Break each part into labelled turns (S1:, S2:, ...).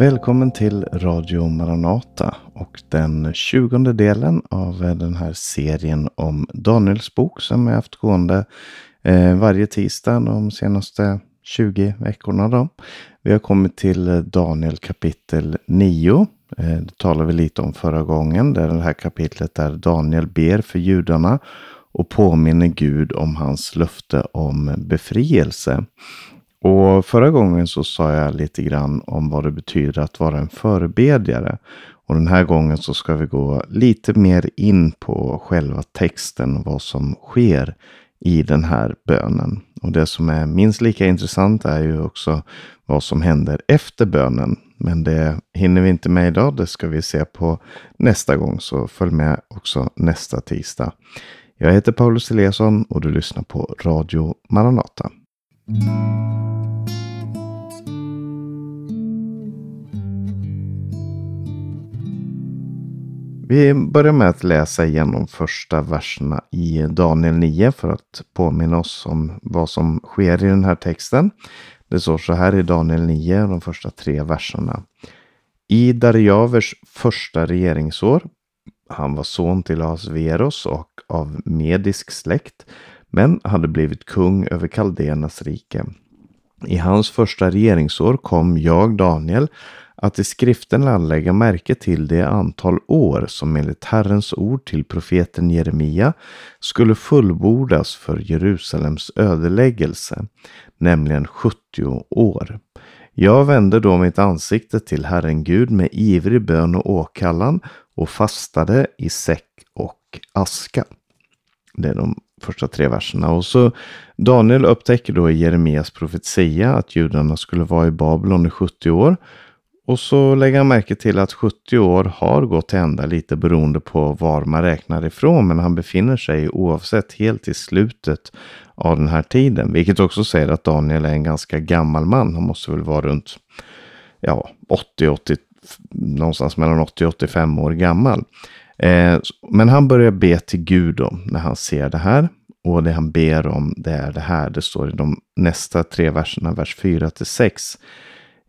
S1: Välkommen till Radio Maranata och den tjugonde delen av den här serien om Daniels bok som jag haft gående eh, varje tisdag de senaste 20 veckorna. Då. Vi har kommit till Daniel kapitel 9. Eh, det talade vi lite om förra gången. Det är det här kapitlet där Daniel ber för judarna och påminner Gud om hans löfte om befrielse. Och förra gången så sa jag lite grann om vad det betyder att vara en förebedjare. Och den här gången så ska vi gå lite mer in på själva texten och vad som sker i den här bönen. Och det som är minst lika intressant är ju också vad som händer efter bönen. Men det hinner vi inte med idag. Det ska vi se på nästa gång. Så följ med också nästa tisdag. Jag heter Paulus Eliasson och du lyssnar på Radio Maranata. Vi börjar med att läsa igenom första verserna i Daniel 9 för att påminna oss om vad som sker i den här texten. Det står så här i Daniel 9, de första tre verserna. I Darjavers första regeringsår, han var son till Asveros och av medisk släkt, men hade blivit kung över Kaldenas rike. I hans första regeringsår kom jag, Daniel, att i skriften anlägga märke till det antal år som enligt Herrens ord till profeten Jeremia skulle fullbordas för Jerusalems ödeläggelse, nämligen 70 år. Jag vände då mitt ansikte till Herren Gud med ivrig bön och åkallan och fastade i säck och aska. Det är de första tre verserna. Och så Daniel upptäcker då i Jeremias profetia att judarna skulle vara i Babylon i 70 år. Och så lägger han märke till att 70 år har gått till ända lite beroende på var man räknar ifrån. Men han befinner sig oavsett helt i slutet av den här tiden. Vilket också säger att Daniel är en ganska gammal man. Han måste väl vara runt ja, 80, 80 någonstans mellan 80 och 85 år gammal. Eh, men han börjar be till Gud om när han ser det här. Och det han ber om det är det här. Det står i de nästa tre verserna, vers 4 till 6.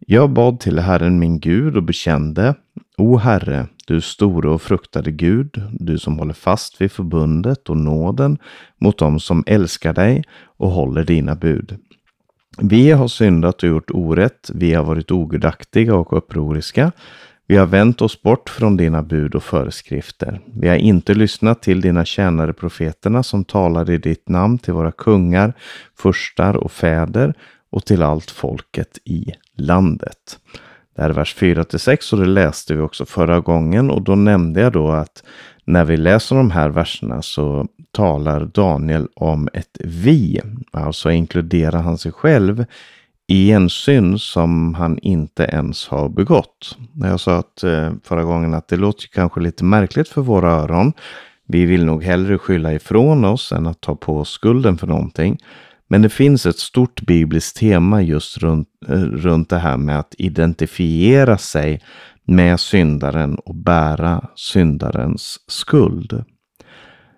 S1: Jag bad till Herren min Gud och bekände, O Herre, du store och fruktade Gud, du som håller fast vid förbundet och nåden mot dem som älskar dig och håller dina bud. Vi har syndat och gjort orätt, vi har varit ogudaktiga och upproriska. Vi har vänt oss bort från dina bud och föreskrifter. Vi har inte lyssnat till dina tjänare profeterna som talade i ditt namn till våra kungar, furstar och fäder och till allt folket i landet. Det här är vers 4 till 6 och det läste vi också förra gången och då nämnde jag då att när vi läser de här verserna så talar Daniel om ett vi, alltså inkluderar han sig själv i en synd som han inte ens har begått. Jag sa att, eh, förra gången att det låter kanske lite märkligt för våra öron. Vi vill nog hellre skylla ifrån oss än att ta på skulden för någonting. Men det finns ett stort bibliskt tema just runt, eh, runt det här med att identifiera sig med syndaren och bära syndarens skuld.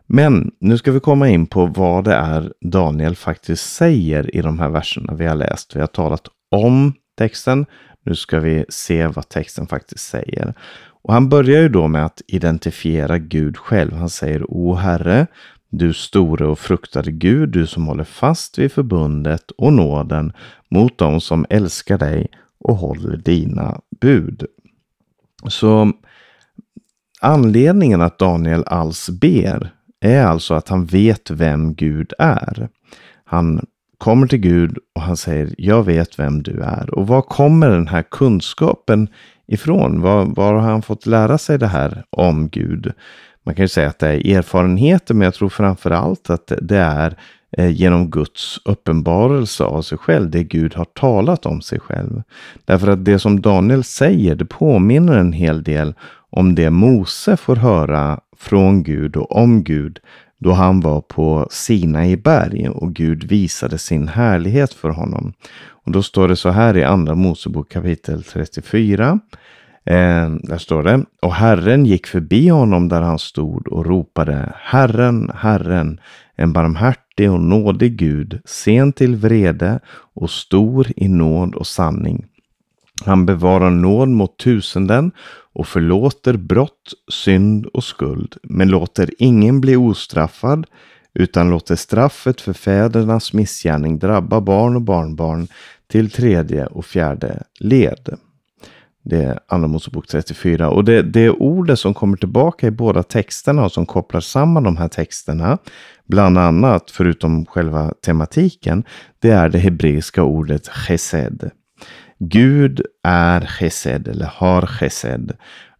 S1: Men nu ska vi komma in på vad det är Daniel faktiskt säger i de här verserna vi har läst. Vi har talat om texten. Nu ska vi se vad texten faktiskt säger. Och han börjar ju då med att identifiera Gud själv. Han säger O Herre, du store och fruktade Gud, du som håller fast vid förbundet och nåden mot dem som älskar dig och håller dina bud. Så anledningen att Daniel alls ber är alltså att han vet vem Gud är. Han kommer till Gud och han säger jag vet vem du är. Och var kommer den här kunskapen ifrån? Var, var har han fått lära sig det här om Gud? Man kan ju säga att det är erfarenheter, men jag tror framför allt att det är eh, genom Guds uppenbarelse av sig själv, det Gud har talat om sig själv. Därför att det som Daniel säger, det påminner en hel del om det Mose får höra från Gud och om Gud då han var på Sinai berg och Gud visade sin härlighet för honom. Och då står det så här i Andra Mosebok kapitel 34. Eh, där står det. Och Herren gick förbi honom där han stod och ropade Herren, Herren, en barmhärtig och nådig Gud, sen till vrede och stor i nåd och sanning Han bevarar nåd mot tusenden och förlåter brott, synd och skuld, men låter ingen bli ostraffad, utan låter straffet för fädernas missgärning drabba barn och barnbarn till tredje och fjärde led. Det är Andra Mosebok 34. Och det, det ordet som kommer tillbaka i båda texterna och som kopplar samman de här texterna, bland annat förutom själva tematiken, det är det hebreiska ordet chesed. Gud är chesed eller har chesed.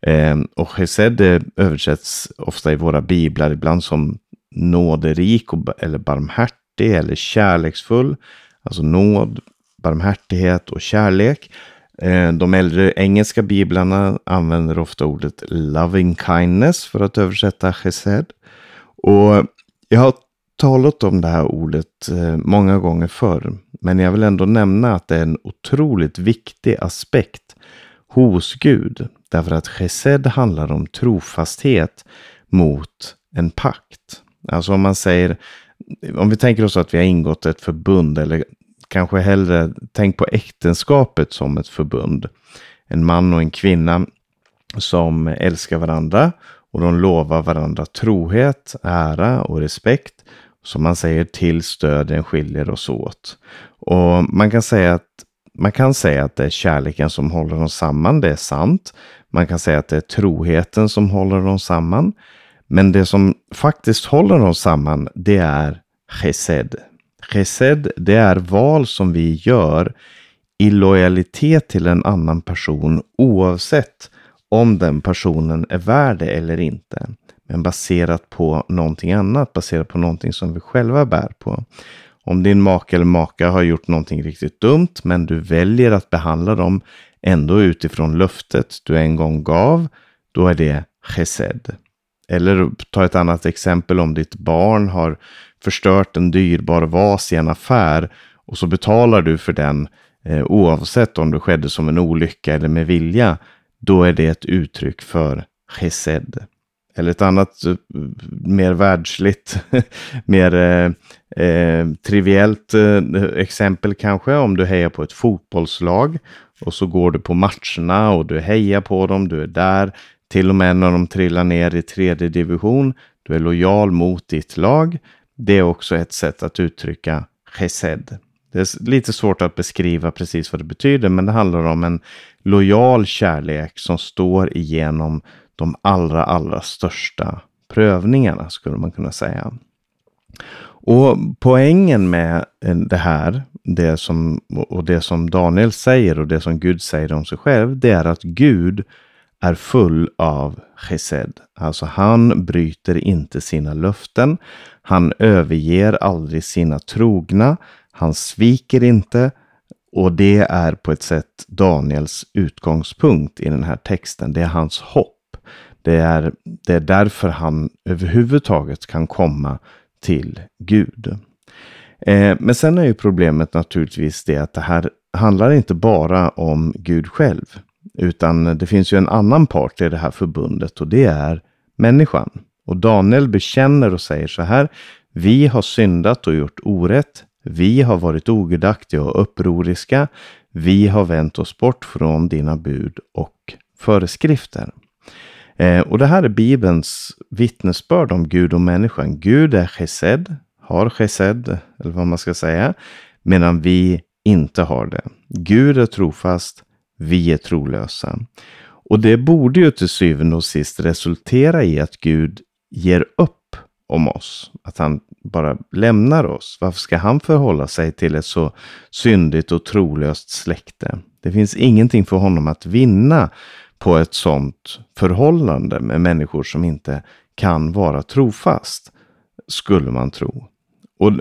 S1: Eh, och chesed översätts ofta i våra biblar ibland som nåderik och, eller barmhärtig eller kärleksfull. Alltså nåd, barmhärtighet och kärlek. Eh, de äldre engelska biblarna använder ofta ordet loving kindness för att översätta chesed. Och jag har talat om det här ordet eh, många gånger förr. Men jag vill ändå nämna att det är en otroligt viktig aspekt hos Gud. Därför att chesed handlar om trofasthet mot en pakt. Alltså om man säger, om vi tänker oss att vi har ingått ett förbund eller kanske hellre tänk på äktenskapet som ett förbund. En man och en kvinna som älskar varandra och de lovar varandra trohet, ära och respekt. Som man säger till stöden skiljer oss åt. Och man kan säga att man kan säga att det är kärleken som håller dem samman, det är sant. Man kan säga att det är troheten som håller dem samman. Men det som faktiskt håller dem samman, det är chesed. Chesed, det är val som vi gör i lojalitet till en annan person oavsett om den personen är värd det eller inte. Men baserat på någonting annat, baserat på någonting som vi själva bär på. Om din make eller maka har gjort någonting riktigt dumt, men du väljer att behandla dem ändå utifrån löftet du en gång gav, då är det chesed. Eller ta ett annat exempel om ditt barn har förstört en dyrbar vas i en affär och så betalar du för den eh, oavsett om det skedde som en olycka eller med vilja. Då är det ett uttryck för chesed. Eller ett annat eh, mer världsligt, mer eh, eh, triviellt eh, exempel kanske. Om du hejar på ett fotbollslag och så går du på matcherna och du hejar på dem, du är där. Till och med när de trillar ner i tredje division. Du är lojal mot ditt lag. Det är också ett sätt att uttrycka chesed. Det är lite svårt att beskriva precis vad det betyder, men det handlar om en lojal kärlek som står igenom de allra, allra största prövningarna, skulle man kunna säga. Och poängen med eh, det här, det som, och det som Daniel säger och det som Gud säger om sig själv, det är att Gud är full av chesed. Alltså han bryter inte sina löften. Han överger aldrig sina trogna. Han sviker inte. Och det är på ett sätt Daniels utgångspunkt i den här texten. Det är hans hopp. Det är, det är därför han överhuvudtaget kan komma till Gud. Eh, men sen är ju problemet naturligtvis det att det här handlar inte bara om Gud själv. Utan det finns ju en annan part i det här förbundet och det är människan. Och Daniel bekänner och säger så här. Vi har syndat och gjort orätt. Vi har varit ogudaktiga och upproriska. Vi har vänt oss bort från dina bud och föreskrifter. Eh, och det här är Bibelns vittnesbörd om Gud och människan. Gud är chesed, har chesed, eller vad man ska säga, medan vi inte har det. Gud är trofast, vi är trolösa. Och det borde ju till syvende och sist resultera i att Gud ger upp om oss. Att han bara lämnar oss. Varför ska han förhålla sig till ett så syndigt och trolöst släkte? Det finns ingenting för honom att vinna på ett sådant förhållande med människor som inte kan vara trofast. Skulle man tro. Och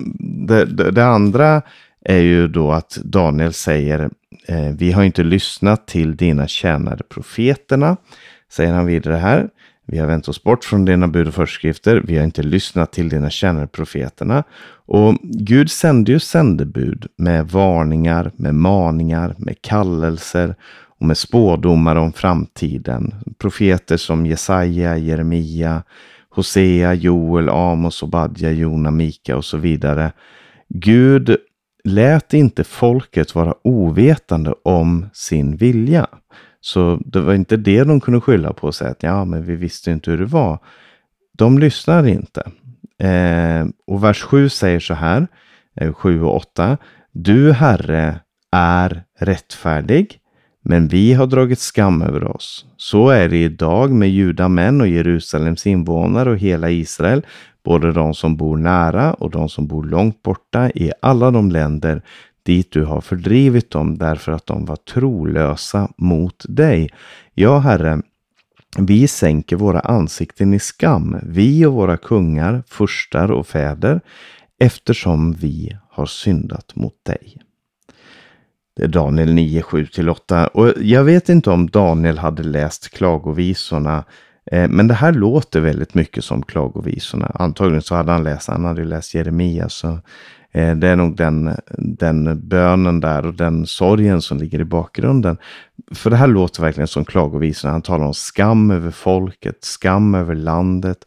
S1: det, det, det andra är ju då att Daniel säger eh, vi har inte lyssnat till dina tjänare profeterna. Säger han vidare här. Vi har vänt oss bort från dina bud och föreskrifter. Vi har inte lyssnat till dina tjänare profeterna. Och Gud sände ju sändebud med varningar, med maningar, med kallelser och med spådomar om framtiden. Profeter som Jesaja, Jeremia, Hosea, Joel, Amos, Obadja, Jona, Mika och så vidare. Gud lät inte folket vara ovetande om sin vilja. Så det var inte det de kunde skylla på och säga att ja, men vi visste inte hur det var. De lyssnade inte. Eh, och vers 7 säger så här, eh, 7 och 8. Du Herre är rättfärdig, men vi har dragit skam över oss. Så är det idag med judamän och Jerusalems invånare och hela Israel, både de som bor nära och de som bor långt borta i alla de länder dit du har fördrivit dem därför att de var trolösa mot dig. Ja, Herre, vi sänker våra ansikten i skam, vi och våra kungar, furstar och fäder, eftersom vi har syndat mot dig. Daniel 9, 7-8. Och jag vet inte om Daniel hade läst klagovisorna eh, men det här låter väldigt mycket som klagovisorna. Antagligen så hade han läst, han hade läst Jeremia. Så Eh, det är nog den, den bönen där och den sorgen som ligger i bakgrunden. För det här låter verkligen som klagovisorna. Han talar om skam över folket, skam över landet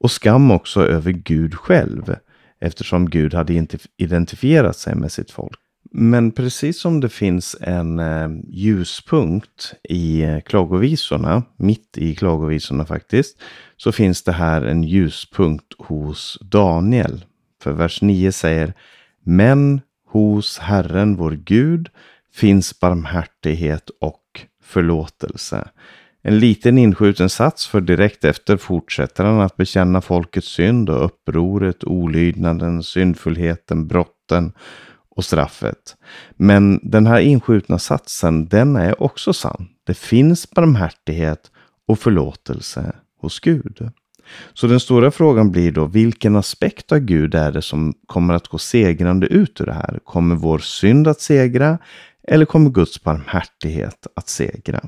S1: och skam också över Gud själv. Eftersom Gud hade identifierat sig med sitt folk. Men precis som det finns en eh, ljuspunkt i eh, klagovisorna, mitt i klagovisorna faktiskt, så finns det här en ljuspunkt hos Daniel. För vers 9 säger Men hos Herren vår Gud finns barmhärtighet och förlåtelse. En liten inskjuten sats för direkt efter fortsätter han att bekänna folkets synd och upproret, olydnaden, syndfullheten, brotten och straffet. Men den här inskjutna satsen, den är också sann. Det finns barmhärtighet och förlåtelse hos Gud. Så den stora frågan blir då, vilken aspekt av Gud är det som kommer att gå segrande ut ur det här? Kommer vår synd att segra? Eller kommer Guds barmhärtighet att segra?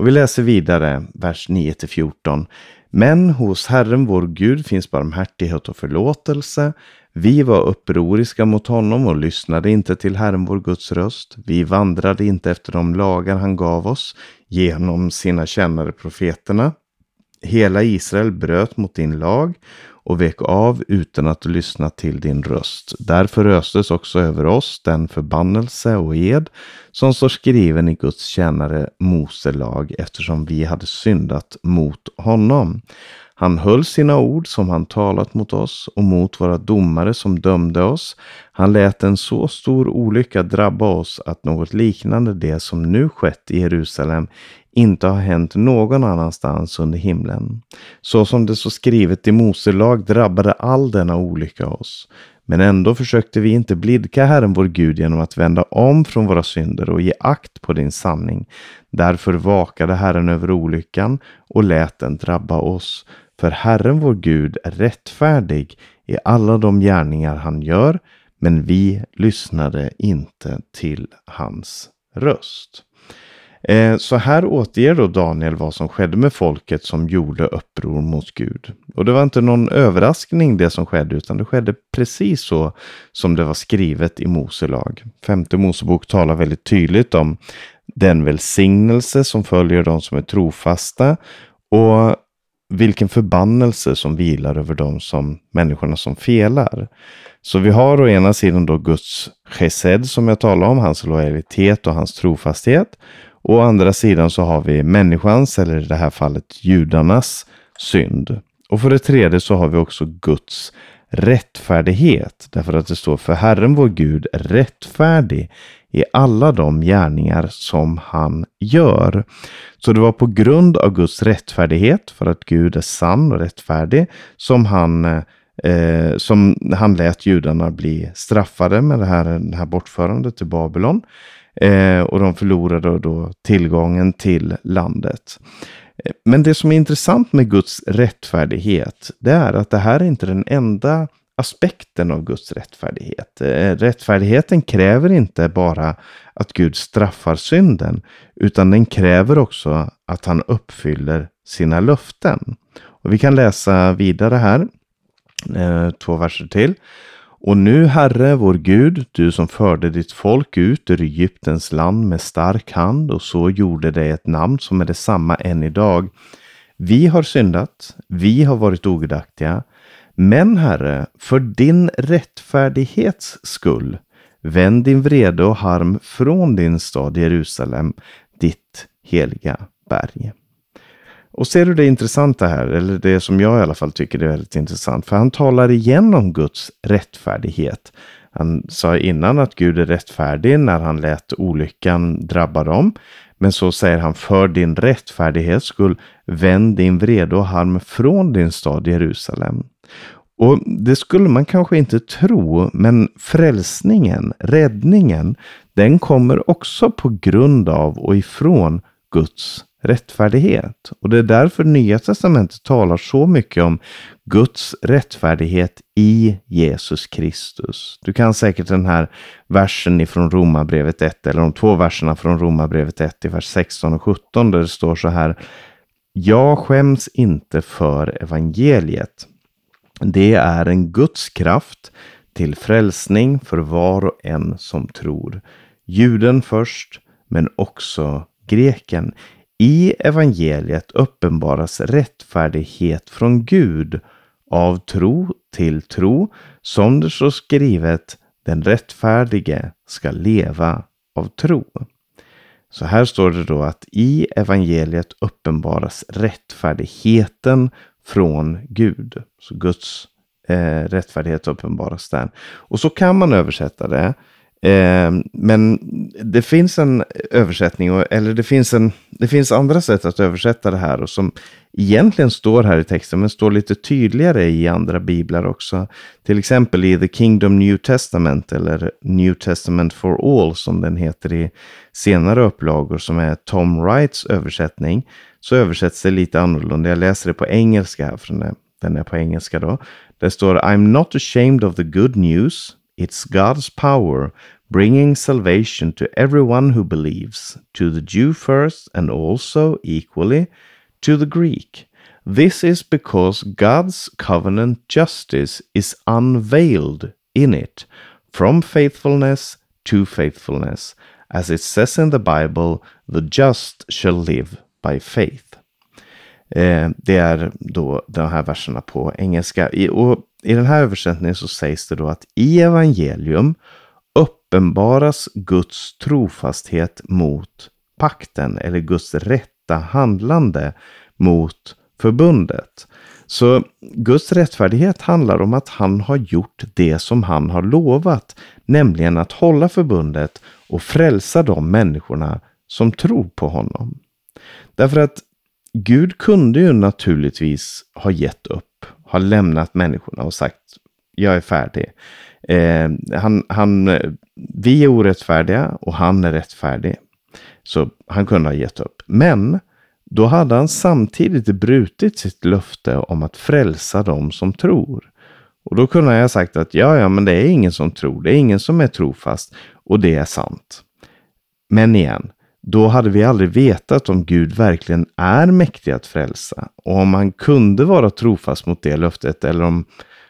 S1: Och vi läser vidare, vers 9 14. Men hos Herren vår Gud finns barmhärtighet och förlåtelse. Vi var upproriska mot honom och lyssnade inte till Herren vår Guds röst. Vi vandrade inte efter de lagar han gav oss genom sina kännare profeterna. Hela Israel bröt mot din lag och vek av utan att lyssna till din röst. Därför östes också över oss den förbannelse och ed som står skriven i Guds tjänare Mose lag eftersom vi hade syndat mot honom. Han höll sina ord som han talat mot oss och mot våra domare som dömde oss. Han lät en så stor olycka drabba oss att något liknande det som nu skett i Jerusalem inte har hänt någon annanstans under himlen. Så som det så skrivet i Mose lag drabbade all denna olycka oss. Men ändå försökte vi inte blidka Herren vår Gud genom att vända om från våra synder och ge akt på din sanning. Därför vakade Herren över olyckan och lät den drabba oss. För Herren vår Gud är rättfärdig i alla de gärningar han gör, men vi lyssnade inte till hans röst. Eh, så här återger då Daniel vad som skedde med folket som gjorde uppror mot Gud. Och det var inte någon överraskning det som skedde, utan det skedde precis så som det var skrivet i Mose lag. Femte Mosebok talar väldigt tydligt om den välsignelse som följer de som är trofasta och vilken förbannelse som vilar över de som människorna som felar. Så vi har å ena sidan då Guds chesed som jag talade om, hans lojalitet och hans trofasthet. Å andra sidan så har vi människans, eller i det här fallet judarnas, synd. Och för det tredje så har vi också Guds rättfärdighet. Därför att det står för Herren vår Gud är rättfärdig i alla de gärningar som han gör. Så det var på grund av Guds rättfärdighet, för att Gud är sann och rättfärdig, som han, eh, som han lät judarna bli straffade med det här, det här bortförandet till Babylon. Eh, och de förlorade då tillgången till landet. Men det som är intressant med Guds rättfärdighet, det är att det här är inte den enda aspekten av Guds rättfärdighet. Eh, rättfärdigheten kräver inte bara att Gud straffar synden, utan den kräver också att han uppfyller sina löften. Och vi kan läsa vidare här, eh, två verser till. Och nu, Herre, vår Gud, du som förde ditt folk ut ur Egyptens land med stark hand och så gjorde dig ett namn som är detsamma än idag. Vi har syndat, vi har varit ogudaktiga, men Herre, för din rättfärdighets skull Vänd din vrede och harm från din stad Jerusalem, ditt heliga berg. Och ser du det intressanta här, eller det som jag i alla fall tycker är väldigt intressant, för han talar igen om Guds rättfärdighet. Han sa innan att Gud är rättfärdig när han lät olyckan drabba dem. Men så säger han, för din rättfärdighets skull, vänd din vrede och harm från din stad Jerusalem. Och det skulle man kanske inte tro, men frälsningen, räddningen, den kommer också på grund av och ifrån Guds rättfärdighet. Och det är därför Nya Testamentet talar så mycket om Guds rättfärdighet i Jesus Kristus. Du kan säkert den här versen ifrån Romarbrevet 1, eller de två verserna från Romarbrevet 1 i vers 16 och 17, där det står så här. Jag skäms inte för evangeliet. Det är en Guds kraft till frälsning för var och en som tror. Juden först, men också greken. I evangeliet uppenbaras rättfärdighet från Gud av tro till tro, som det står skrivet, den rättfärdige ska leva av tro. Så här står det då att i evangeliet uppenbaras rättfärdigheten från Gud. Så Guds eh, rättfärdighet uppenbaras där. Och så kan man översätta det Eh, men det finns en översättning, eller det finns, en, det finns andra sätt att översätta det här och som egentligen står här i texten, men står lite tydligare i andra biblar också. Till exempel i The Kingdom New Testament eller New Testament for All som den heter i senare upplagor som är Tom Wrights översättning. Så översätts det lite annorlunda. Jag läser det på engelska här, från den är på engelska då. Det står I'm not ashamed of the good news It's God's power bringing salvation to everyone who believes, to the Jew first and also equally to the Greek. This is because God's covenant justice is unveiled in it from faithfulness to faithfulness. As it says in the Bible, the just shall live by faith. Eh, det är då de här verserna på engelska. I, och I den här översättningen så sägs det då att i evangelium uppenbaras Guds trofasthet mot pakten eller Guds rätta handlande mot förbundet. Så Guds rättfärdighet handlar om att han har gjort det som han har lovat, nämligen att hålla förbundet och frälsa de människorna som tror på honom. Därför att Gud kunde ju naturligtvis ha gett upp, ha lämnat människorna och sagt jag är färdig. Eh, han, han, vi är orättfärdiga och han är rättfärdig. Så han kunde ha gett upp. Men då hade han samtidigt brutit sitt löfte om att frälsa dem som tror. Och då kunde han ha sagt att ja, ja, men det är ingen som tror. Det är ingen som är trofast. Och det är sant. Men igen, då hade vi aldrig vetat om Gud verkligen är mäktig att frälsa. Och om han kunde vara trofast mot det löftet eller om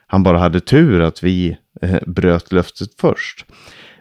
S1: han bara hade tur att vi eh, bröt löftet först.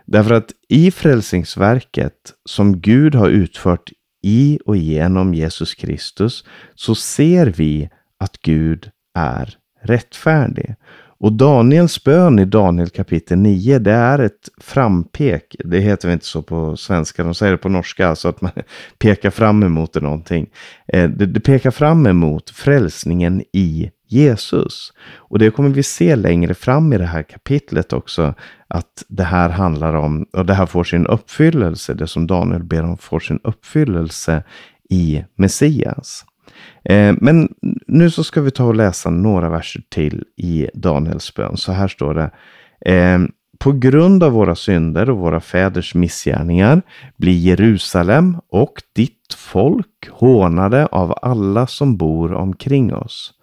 S1: Därför att i frälsningsverket som Gud har utfört i och genom Jesus Kristus så ser vi att Gud är rättfärdig. Och Daniels bön i Daniel kapitel 9, det är ett frampek. Det heter väl inte så på svenska, de säger det på norska, så att man pekar fram emot någonting. Eh, det, pekar fram emot frälsningen i Jesus. Och det kommer vi se längre fram i det här kapitlet också, att det här handlar om, och det här får sin uppfyllelse, det som Daniel ber om får sin uppfyllelse i Messias. Eh, men nu så ska vi ta och läsa några verser till i Daniels bön. Så här står det. Eh, på grund av våra synder och våra fäders missgärningar blir Jerusalem och ditt folk hånade av alla som bor omkring oss.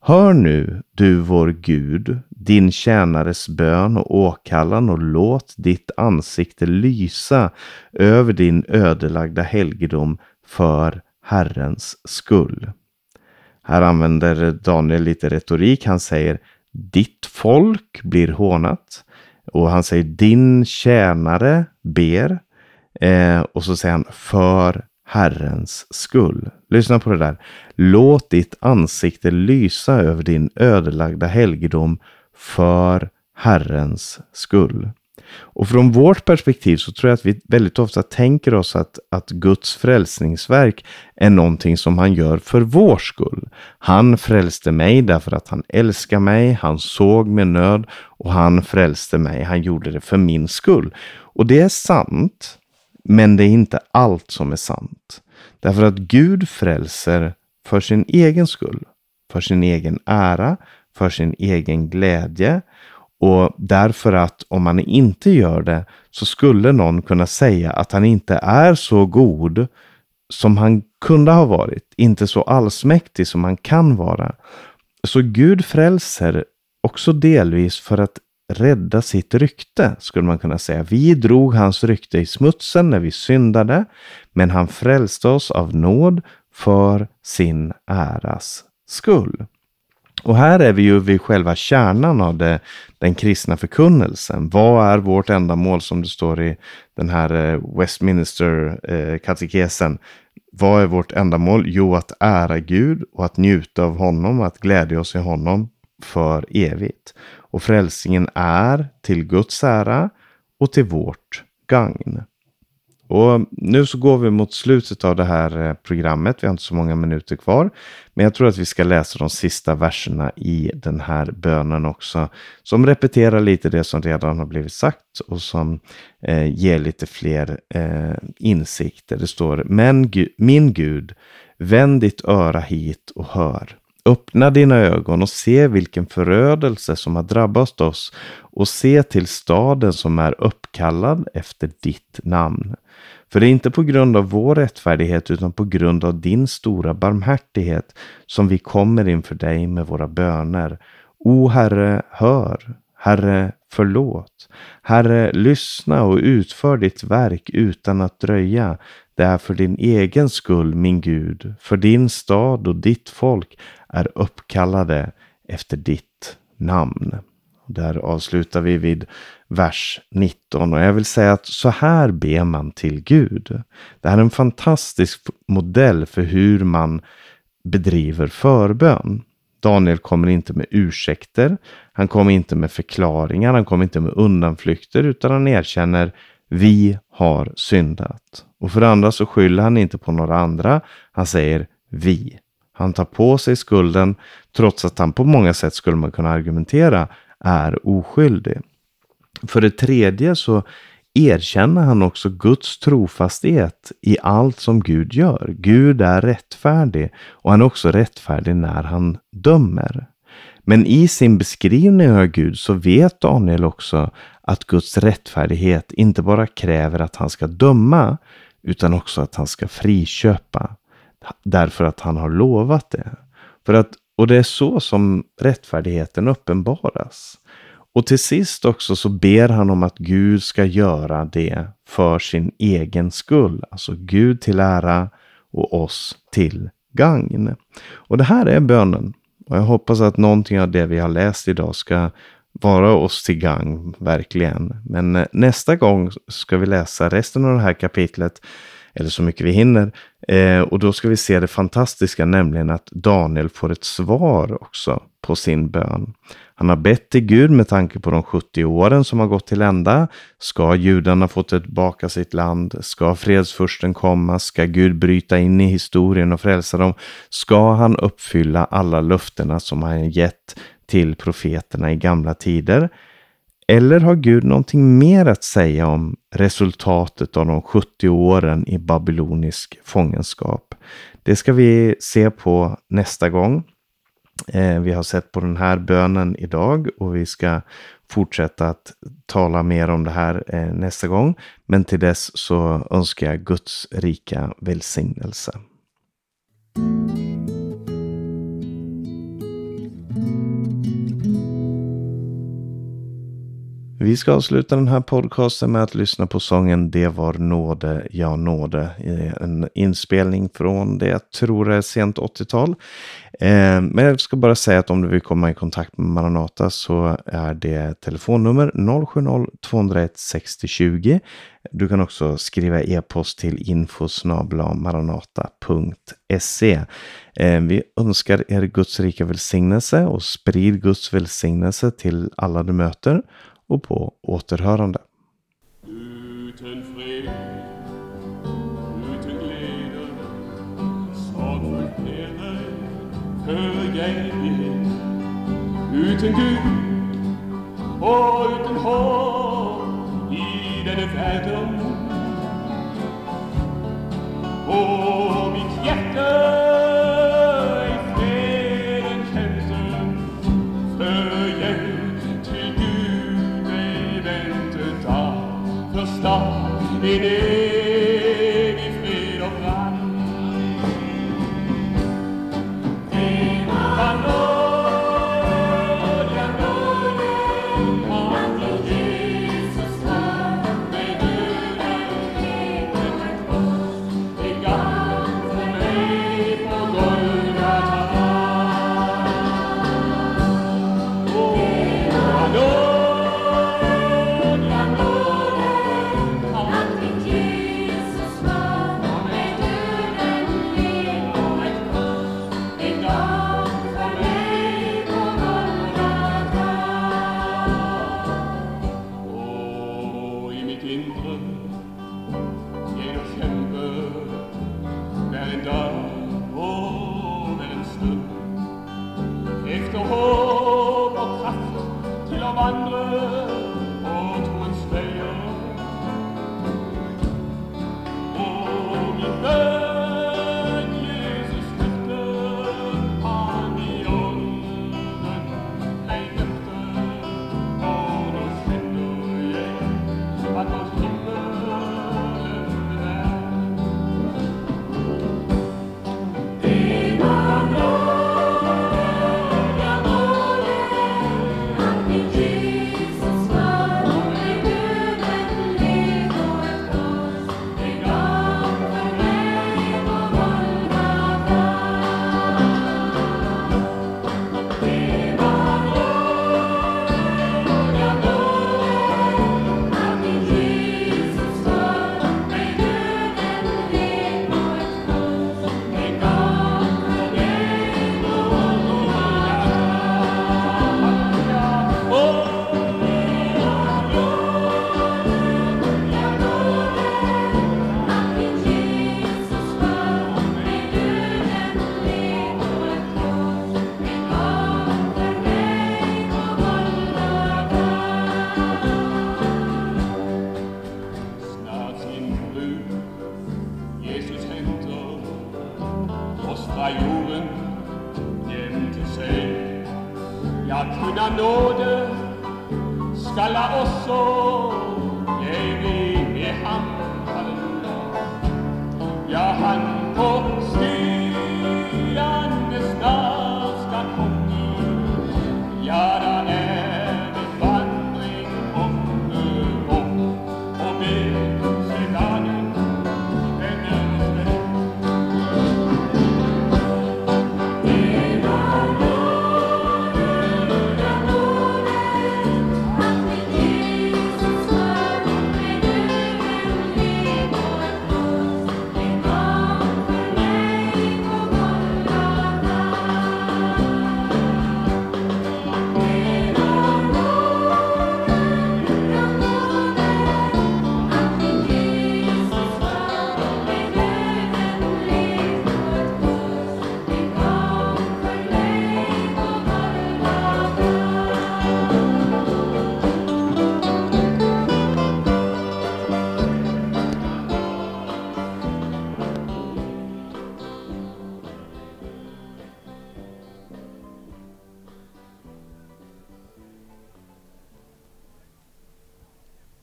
S1: Hör nu, du vår Gud, din tjänares bön och åkallan och låt ditt ansikte lysa över din ödelagda helgedom för Herrens skull. Här använder Daniel lite retorik. Han säger ditt folk blir hånat. Och han säger din tjänare ber. Eh, och så säger han för Herrens skull. Lyssna på det där. Låt ditt ansikte lysa över din ödelagda helgedom för Herrens skull. Och från vårt perspektiv så tror jag att vi väldigt ofta tänker oss att, att Guds frälsningsverk är någonting som han gör för vår skull. Han frälste mig därför att han älskar mig, han såg min nöd och han frälste mig. Han gjorde det för min skull. Och det är sant, men det är inte allt som är sant. Därför att Gud frälser för sin egen skull, för sin egen ära, för sin egen glädje och därför att om man inte gör det så skulle någon kunna säga att han inte är så god som han kunde ha varit, inte så allsmäktig som han kan vara. Så Gud frälser också delvis för att rädda sitt rykte, skulle man kunna säga. Vi drog hans rykte i smutsen när vi syndade, men han frälste oss av nåd för sin äras skull. Och här är vi ju vid själva kärnan av det, den kristna förkunnelsen. Vad är vårt ändamål som det står i den här eh, Westminster-katekesen? Eh, Vad är vårt ändamål? Jo, att ära Gud och att njuta av honom, att glädja oss i honom för evigt. Och frälsningen är till Guds ära och till vårt gagn. Och nu så går vi mot slutet av det här eh, programmet. Vi har inte så många minuter kvar. Men jag tror att vi ska läsa de sista verserna i den här bönen också. Som repeterar lite det som redan har blivit sagt och som eh, ger lite fler eh, insikter. Det står, men min Gud, vänd ditt öra hit och hör. Öppna dina ögon och se vilken förödelse som har drabbat oss och se till staden som är uppkallad efter ditt namn. För det är inte på grund av vår rättfärdighet utan på grund av din stora barmhärtighet som vi kommer inför dig med våra böner. O Herre, hör. Herre, förlåt. Herre, lyssna och utför ditt verk utan att dröja. Det är för din egen skull, min Gud, för din stad och ditt folk är uppkallade efter ditt namn. Där avslutar vi vid vers 19 och jag vill säga att så här ber man till Gud. Det här är en fantastisk modell för hur man bedriver förbön. Daniel kommer inte med ursäkter. Han kommer inte med förklaringar. Han kommer inte med undanflykter utan han erkänner vi har syndat. Och för det andra så skyller han inte på några andra. Han säger vi. Han tar på sig skulden trots att han på många sätt skulle man kunna argumentera är oskyldig. För det tredje så erkänner han också Guds trofasthet i allt som Gud gör. Gud är rättfärdig och han är också rättfärdig när han dömer. Men i sin beskrivning av Gud så vet Daniel också att Guds rättfärdighet inte bara kräver att han ska döma utan också att han ska friköpa. Därför att han har lovat det. För att, och det är så som rättfärdigheten uppenbaras. Och till sist också så ber han om att Gud ska göra det för sin egen skull. Alltså Gud till ära och oss till gagn. Och det här är bönen. Och jag hoppas att någonting av det vi har läst idag ska vara oss till gagn, verkligen. Men eh, nästa gång ska vi läsa resten av det här kapitlet eller så mycket vi hinner. Eh, och då ska vi se det fantastiska, nämligen att Daniel får ett svar också på sin bön. Han har bett till Gud med tanke på de 70 åren som har gått till ända. Ska judarna få tillbaka sitt land? Ska fredsfursten komma? Ska Gud bryta in i historien och frälsa dem? Ska han uppfylla alla löftena som han gett till profeterna i gamla tider? Eller har Gud någonting mer att säga om resultatet av de 70 åren i babylonisk fångenskap? Det ska vi se på nästa gång. Eh, vi har sett på den här bönen idag och vi ska fortsätta att tala mer om det här eh, nästa gång. Men till dess så önskar jag Guds rika välsignelse. Vi ska avsluta den här podcasten med att lyssna på sången Det var nåde, ja nåde. En inspelning från det jag tror är sent 80-tal. Eh, men jag ska bara säga att om du vill komma i kontakt med Maranata så är det telefonnummer 070-201 6020. Du kan också skriva e-post till infosnabla.maranata.se. Eh, vi önskar er Guds rika välsignelse och sprid Guds välsignelse till alla du möter och på återhörande.
S2: Utan fred, utan glädje. Utan Gud och utan hopp i denna världen. Och mitt hjärta